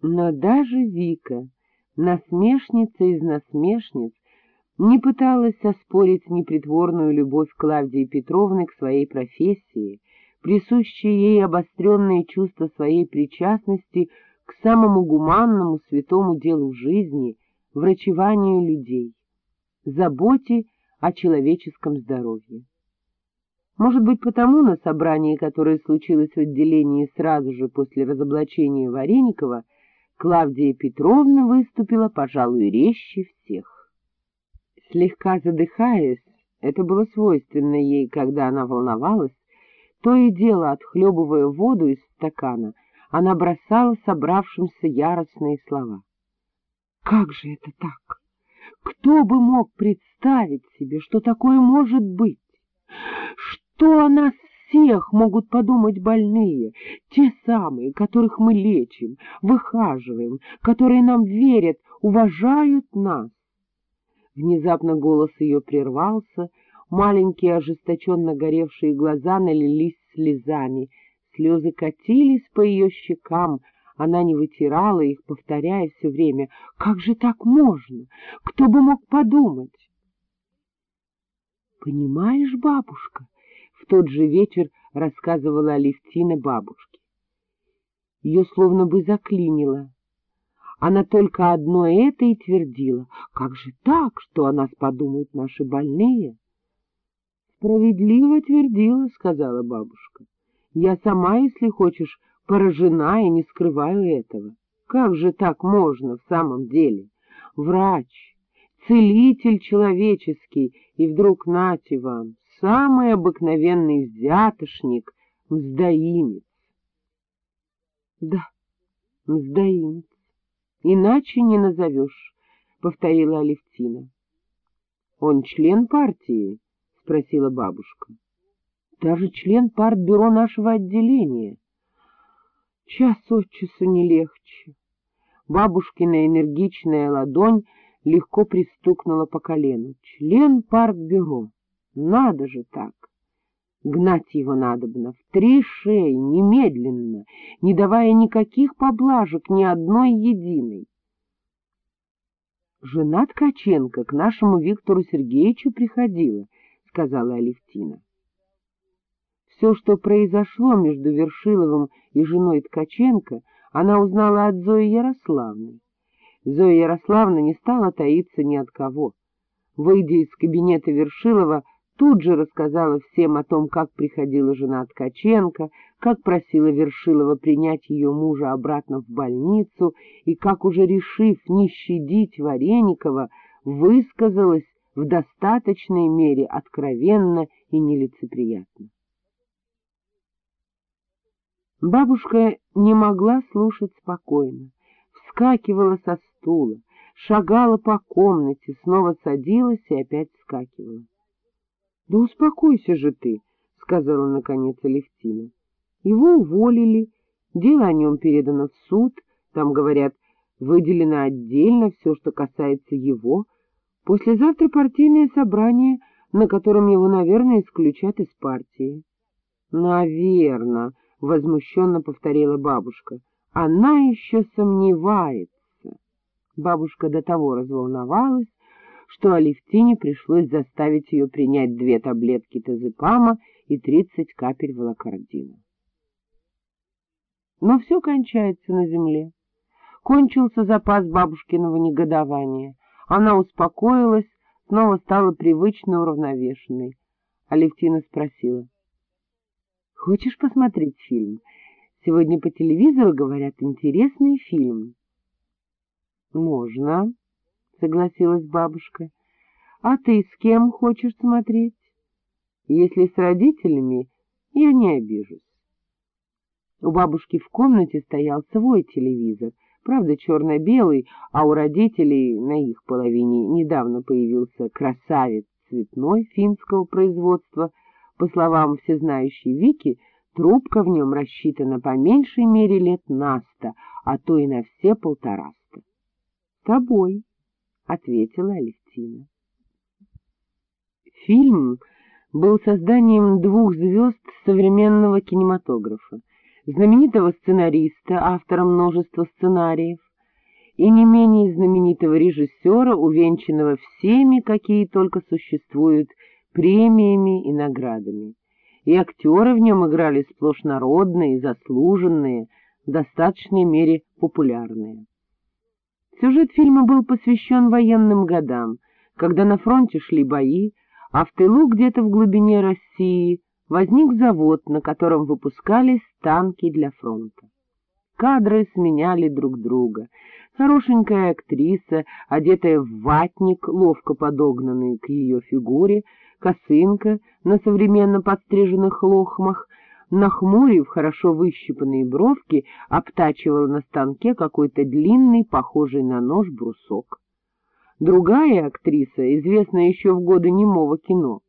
Но даже Вика, насмешница из насмешниц, не пыталась оспорить непритворную любовь Клавдии Петровны к своей профессии, присущее ей обостренное чувство своей причастности к самому гуманному святому делу жизни, врачеванию людей, заботе о человеческом здоровье. Может быть, потому на собрании, которое случилось в отделении сразу же после разоблачения Вареникова, Клавдия Петровна выступила, пожалуй, резче всех. Слегка задыхаясь, это было свойственно ей, когда она волновалась, то и дело, отхлебывая воду из стакана, она бросала собравшимся яростные слова. Как же это так? Кто бы мог представить себе, что такое может быть? Что о нас всех могут подумать больные, те самые, которых мы лечим, выхаживаем, которые нам верят, уважают нас? Внезапно голос ее прервался, маленькие ожесточенно горевшие глаза налились слезами, слезы катились по ее щекам, она не вытирала их, повторяя все время, «Как же так можно? Кто бы мог подумать?» «Понимаешь, бабушка?» — в тот же вечер рассказывала Алевтина бабушке. Ее словно бы заклинило. Она только одно это и твердила. «Как же так, что о нас подумают наши больные?» «Справедливо твердила», — сказала бабушка. «Я сама, если хочешь, поражена и не скрываю этого. Как же так можно в самом деле? Врач, целитель человеческий, и вдруг нате вам, самый обыкновенный взятошник, мздоимец. Да, мздоимец, иначе не назовешь, — повторила Алевтина. — Он член партии? — спросила бабушка. — Даже член партбюро нашего отделения. Час от часу не легче. Бабушкина энергичная ладонь легко пристукнула по колену. Член партбюро. Надо же так. Гнать его надобно в три шеи, немедленно, не давая никаких поблажек, ни одной единой. Жена Ткаченко к нашему Виктору Сергеевичу приходила, — сказала Алевтина. Все, что произошло между Вершиловым и женой Ткаченко, она узнала от Зои Ярославны. Зоя Ярославна не стала таиться ни от кого. Выйдя из кабинета Вершилова, тут же рассказала всем о том, как приходила жена Ткаченко, как просила Вершилова принять ее мужа обратно в больницу и как, уже решив не щадить Вареникова, высказалась в достаточной мере откровенно и нелицеприятно. Бабушка не могла слушать спокойно, вскакивала со стула, шагала по комнате, снова садилась и опять вскакивала. — Да успокойся же ты, — сказала наконец Алевтина. Его уволили, дело о нем передано в суд, там, говорят, выделено отдельно все, что касается его. Послезавтра партийное собрание, на котором его, наверное, исключат из партии. — Наверно, — возмущенно повторила бабушка. — Она еще сомневается. Бабушка до того разволновалась, что Алевтине пришлось заставить ее принять две таблетки тазепама и тридцать капель волокордина. Но все кончается на земле. Кончился запас бабушкиного негодования. Она успокоилась, снова стала привычно уравновешенной. Алевтина спросила — Хочешь посмотреть фильм? Сегодня по телевизору говорят интересный фильм. — Можно, — согласилась бабушка. — А ты с кем хочешь смотреть? Если с родителями, я не обижусь. У бабушки в комнате стоял свой телевизор, правда, черно-белый, а у родителей на их половине недавно появился красавец цветной финского производства — по словам всезнающей Вики, трубка в нем рассчитана по меньшей мере лет на сто, а то и на все полтораста. — Тобой, — ответила Алевтина. Фильм был созданием двух звезд современного кинематографа — знаменитого сценариста, автора множества сценариев, и не менее знаменитого режиссера, увенчанного всеми, какие только существуют, премиями и наградами. И актеры в нем играли сплошь народные, заслуженные, в достаточной мере популярные. Сюжет фильма был посвящен военным годам, когда на фронте шли бои, а в тылу где-то в глубине России возник завод, на котором выпускались танки для фронта. Кадры сменяли друг друга. Хорошенькая актриса, одетая в ватник, ловко подогнанный к ее фигуре, косынка на современно подстриженных лохмах, нахмурив хорошо выщипанные бровки, обтачивала на станке какой-то длинный, похожий на нож, брусок. Другая актриса, известная еще в годы немого кино,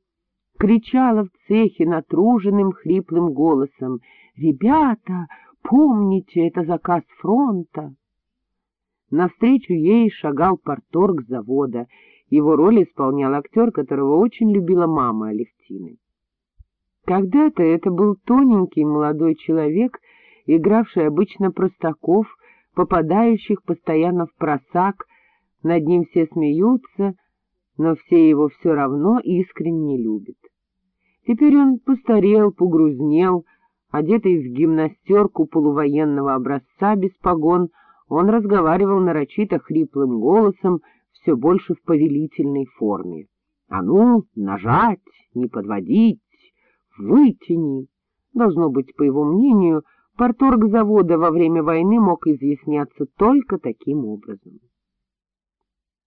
кричала в цехе натруженным хриплым голосом «Ребята, помните, это заказ фронта!» Навстречу ей шагал порторг завода. Его роль исполнял актер, которого очень любила мама Алевтины. Когда-то это был тоненький молодой человек, игравший обычно простаков, попадающих постоянно в просак, над ним все смеются, но все его все равно искренне любят. Теперь он постарел, погрузнел, одетый в гимнастерку полувоенного образца без погон, он разговаривал нарочито хриплым голосом, все больше в повелительной форме. — А ну, нажать, не подводить, вытяни. Должно быть, по его мнению, порторг завода во время войны мог изъясняться только таким образом.